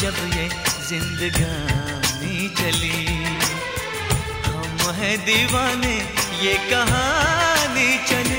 जब ये जिंदगानी चली। हम है दीवाने ये कहानी चली।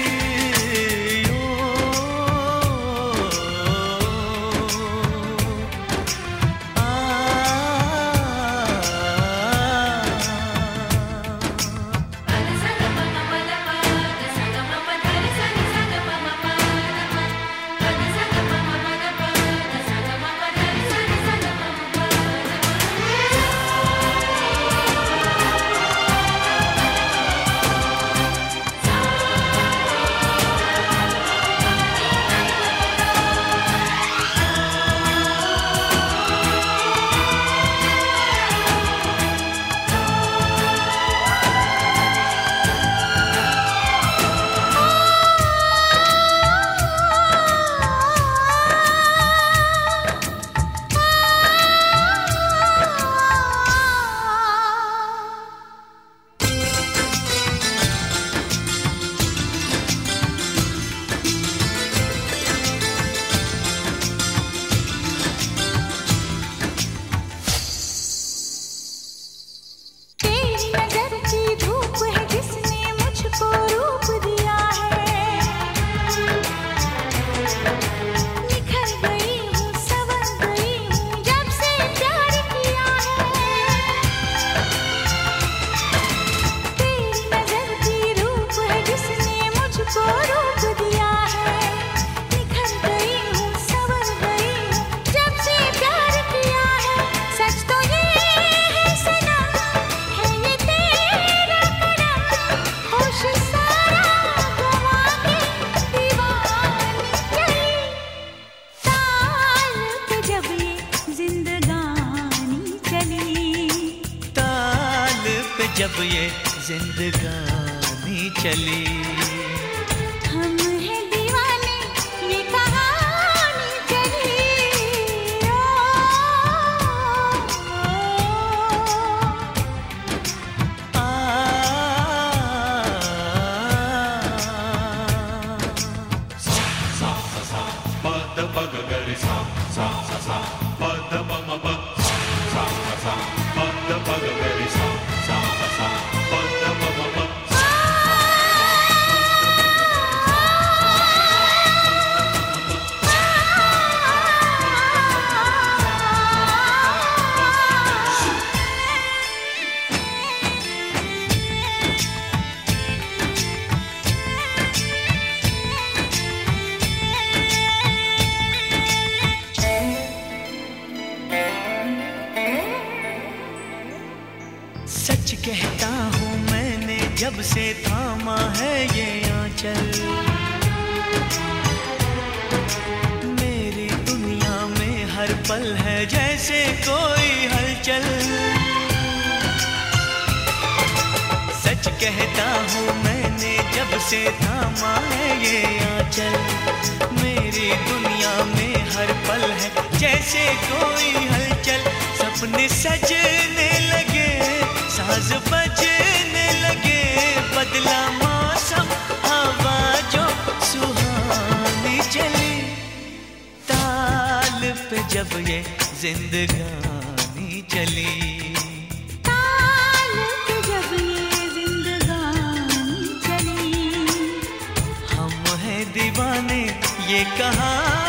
जब ये जिंदगानी चली हम हैं दीवाने ये कहानी चली ओ, आ, ma जब से थामा है ये आंचल। मेरी दुनिया में हर पल है जैसे कोई हलचल। सच कहता हूँ मैंने जब से थामा है ये आंचल। मेरी दुनिया में हर पल है जैसे कोई हलचल। सपने सजने लगे, साज बजने जिंदगानी चली। जब ये जिंदगानी चली। हम हैं दीवाने ये चली